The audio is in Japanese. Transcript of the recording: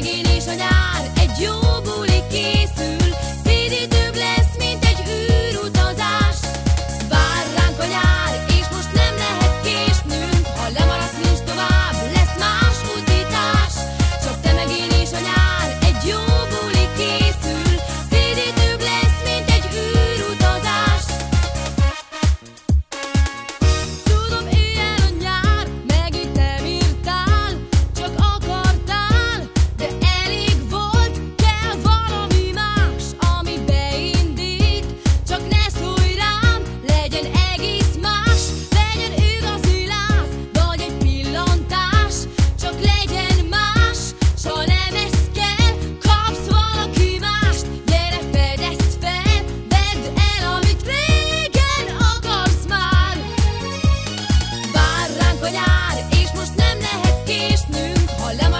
ぎにしょにゃ Hola,